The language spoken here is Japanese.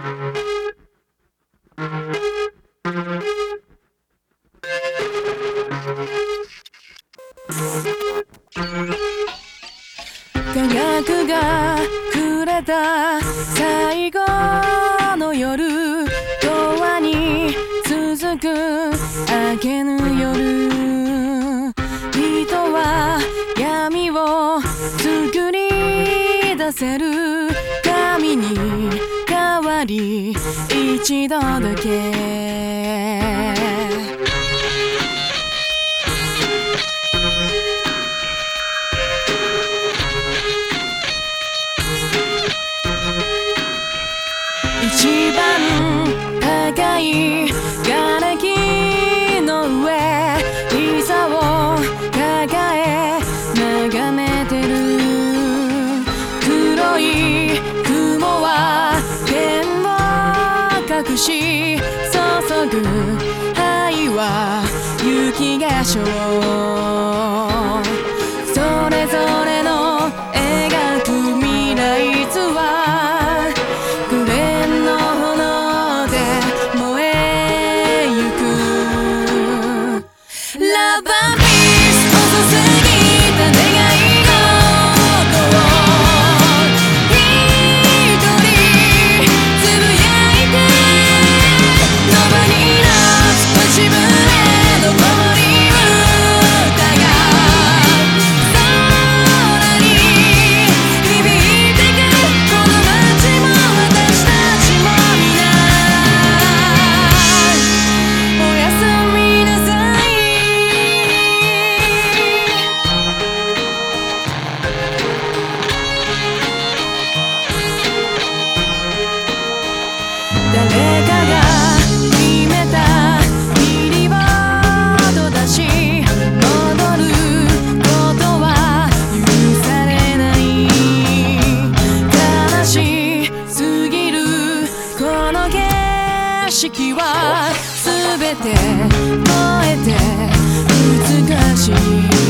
科学がくれた最後の夜永遠に続く明けぬ夜。人は闇を作り出せる。り一度だけ。一番高い瓦礫し注ぐ愛は雪化粧。それぞれの描く未来図は紅蓮の炎で燃えゆく。ラバー色は全て燃えて美しい